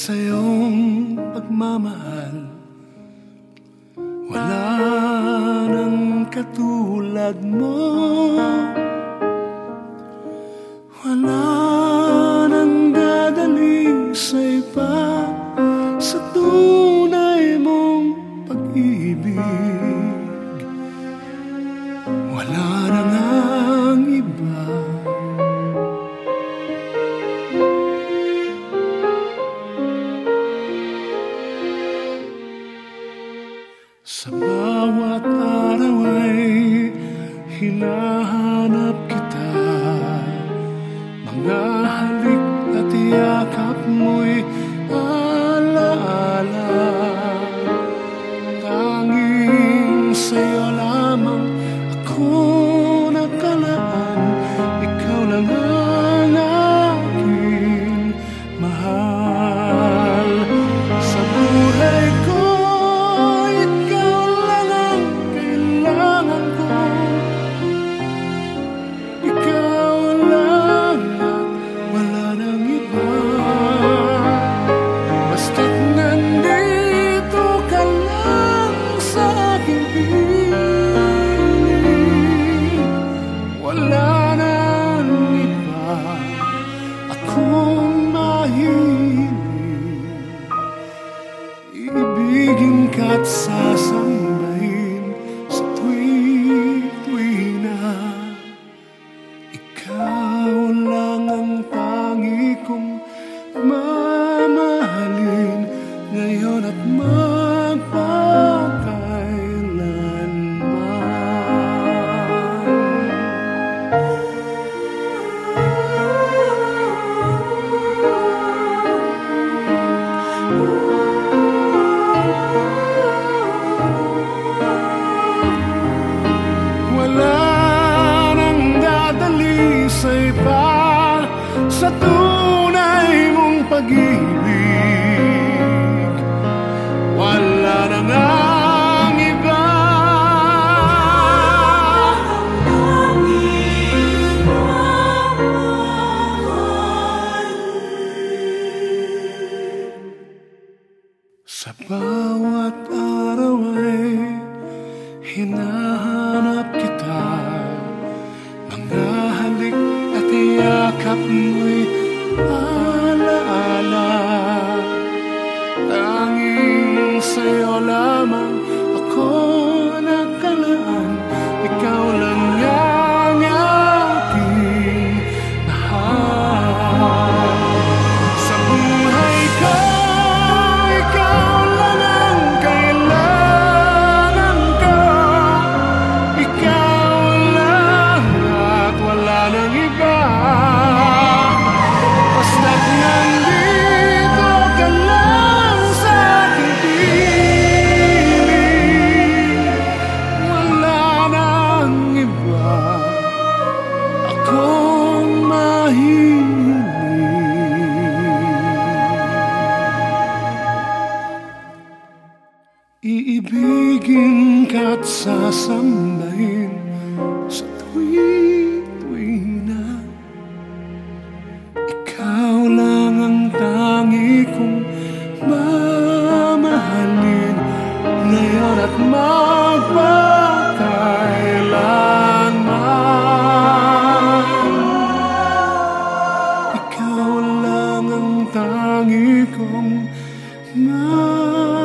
sa iyong pagmamahal. Wala nang katulad mo. hinahanap kita. Mga sa tunay mong pag-ibig. Wala na nga Sa bawat araw ay hinahal Iibigin ka't sasambahin sa tuwi-tuwi na Ikaw lang ang tangi kong mamahalin. Ngayon at magpakailanman Ikaw lang ang tangi kong mamahalin